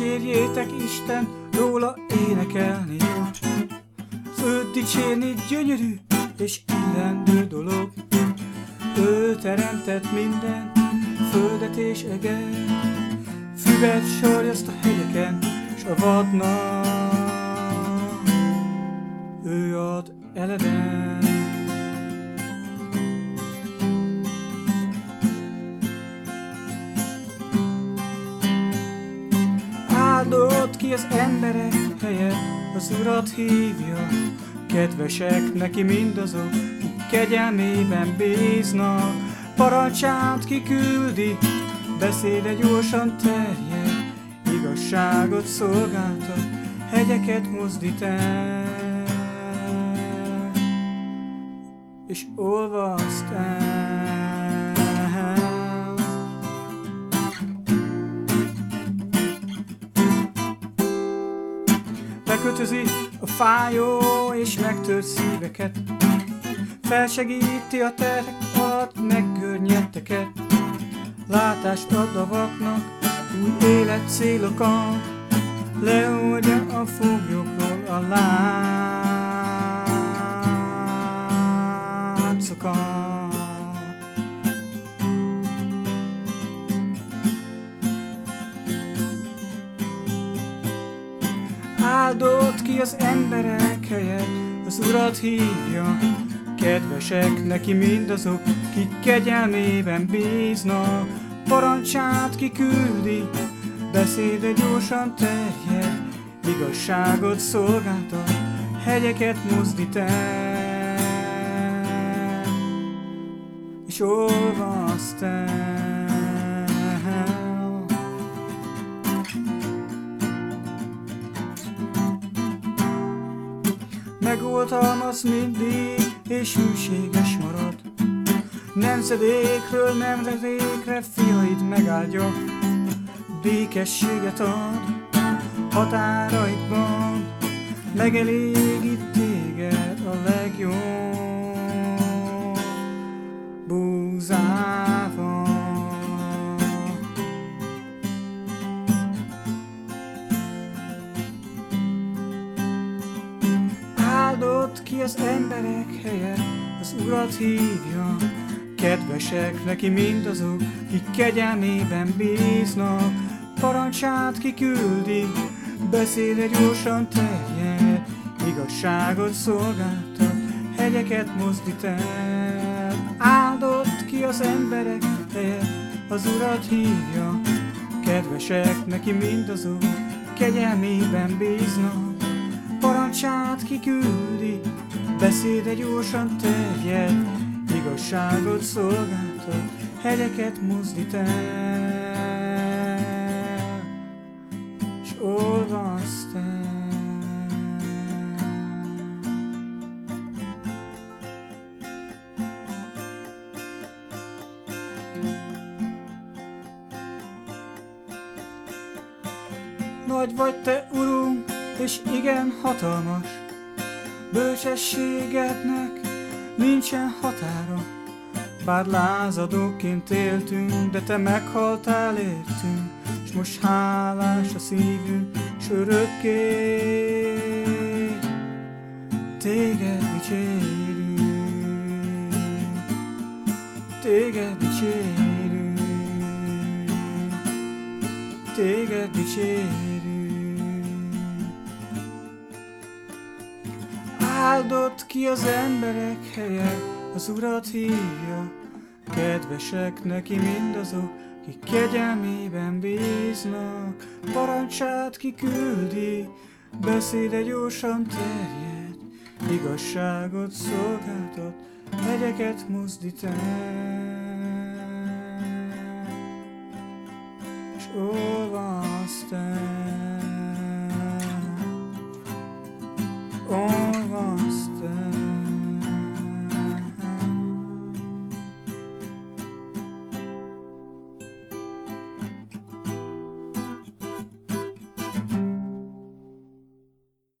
Dicsérjétek Isten, róla énekelni jó. Az őt dicsérni gyönyörű és illendő dolog. Ő teremtett minden, földet és eget, füvet sarjaszt a hegyeken, s a vadnak. Ő ad eleven. Áldott ki az emberek helye, az Urat hívja, kedvesek neki mindazok, kik kegyelmében bíznak, parancsát kiküldi, beszéde gyorsan terjed, igazságot szolgáltat, hegyeket mozdít el, és olvaszt el. Bekötözi a fájó és megtör szíveket, felsegíti a terhek alatt megkörnyetteket, látást ad a vaknak, új élet célokat, leoldja a foglyokról a látszokat. Áldott ki az emberek helyett, az Urat hívja, kedvesek neki mindazok, kik kegyelmében bíznak, parancsát kiküldi, beszéde gyorsan terjed, igazságot szolgáltat, hegyeket mozdít el, és olvaszt el. Megoltalmaz mindig, és hűséges marad. Nemzedékről nemzedékre fiaid megáldja, békességet ad határaidban, megelégít ki az emberek helye, az Urat hívja, kedvesek neki mindazok, kik kegyelmében bíznak, parancsát kiküldi, beszéde gyorsan terjed, igazságot szolgáltat, hegyeket mozdít el. Áldott ki az emberek helye, az Urat hívja, kedvesek neki mindazok, kegyelmében bíznak, parancsát kiküldi, beszéde gyorsan terjed, igazságot szolgáltat, hegyeket mozdít el, s. Nagy vagy te, Urunk, és igen hatalmas, bölcsességednek nincsen határa. Bár lázadóként éltünk, de te meghaltál értünk, s most hálás a szívünk, s örökké téged dicsérünk, téged dicsérünk, téged dicsérünk. Áldott ki az emberek helye, az Urat hívja, kedvesek neki mindazok, kik kegyelmében bíznak, parancsát kiküldi, beszéde gyorsan terjed, igazságot szolgáltat, hegyeket mozdít el.